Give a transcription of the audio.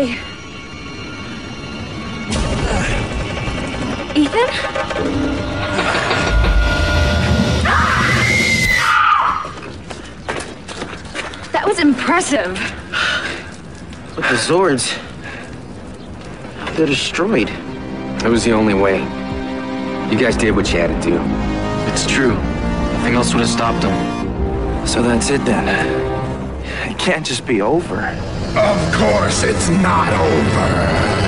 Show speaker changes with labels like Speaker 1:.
Speaker 1: okay? Ethan? That was impressive.
Speaker 2: But the Zords, they're destroyed.
Speaker 3: That was the only way. You guys did what you had to do.
Speaker 2: It's true. Nothing else would have stopped them. So that's it then. It can't just be over.
Speaker 4: Of course it's not over.